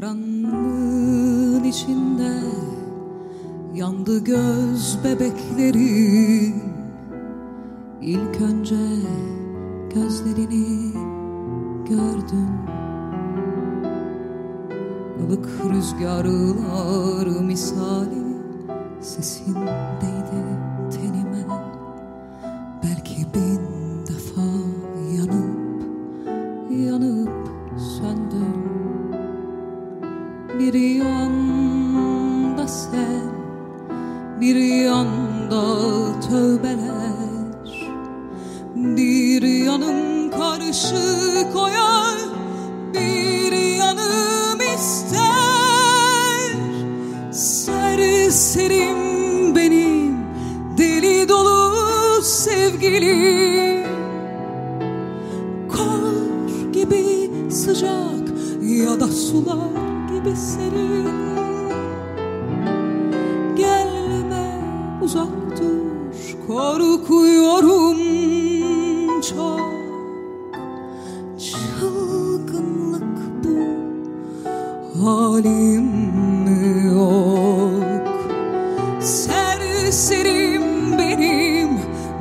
Karanlığın içinde yandı göz bebekleri. İlk önce gözlerini gördüm. Ilık rüzgarlar misali sesindeydi bir yanda tövbeler Bir yanım karışık oyar Bir yanım ister. Serserim benim Deli dolu sevgilim. Kar gibi sıcak Ya da sular gibi serin uzak dur Korkuyorum çok. Çılgınlık bu Halim yok? Serserim benim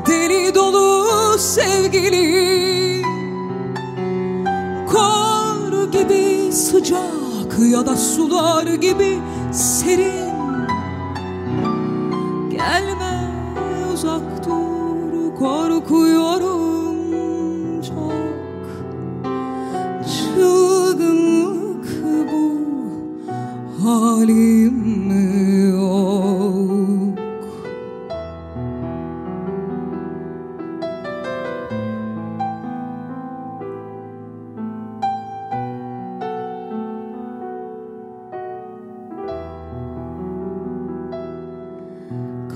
Deli dolu sevgilim. Kar gibi sıcak Ya da sular gibi serin uzak dur korkuyorum çok. Çılgınlık bu halim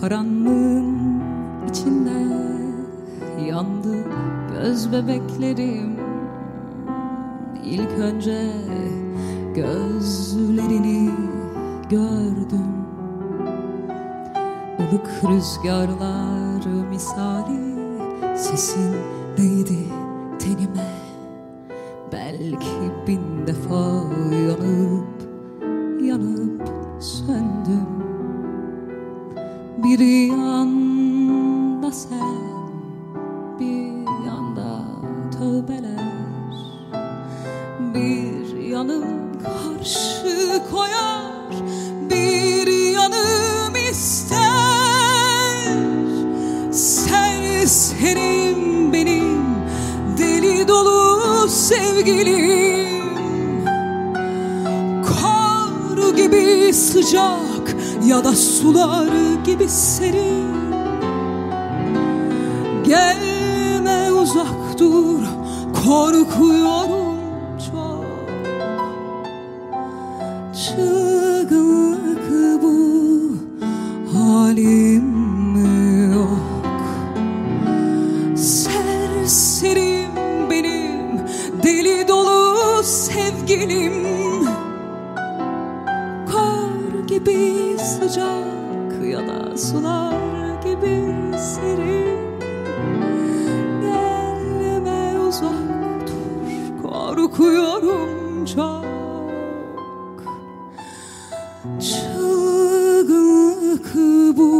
Karanlığın içinde yandı göz bebeklerim. İlk önce gözlerini gördüm. Ilık rüzgarlar misali sesin değdi tenime. Belki bin defa yanıp yanıp söndüm bir yanda sen, bir yanda tövbeler. Bir yanım karşı koyar, bir yanım ister. Serserim benim, deli dolu sevgilim. Kar gibi sıcak ya da sular gibi serin Gelme uzak dur korkuyorum çok. Çılgınlık bu halim yok. Serserim benim deli dolu sevgilim sular gibi serin. Gelme uzak dur korkuyorum çok. Çılgınlık bu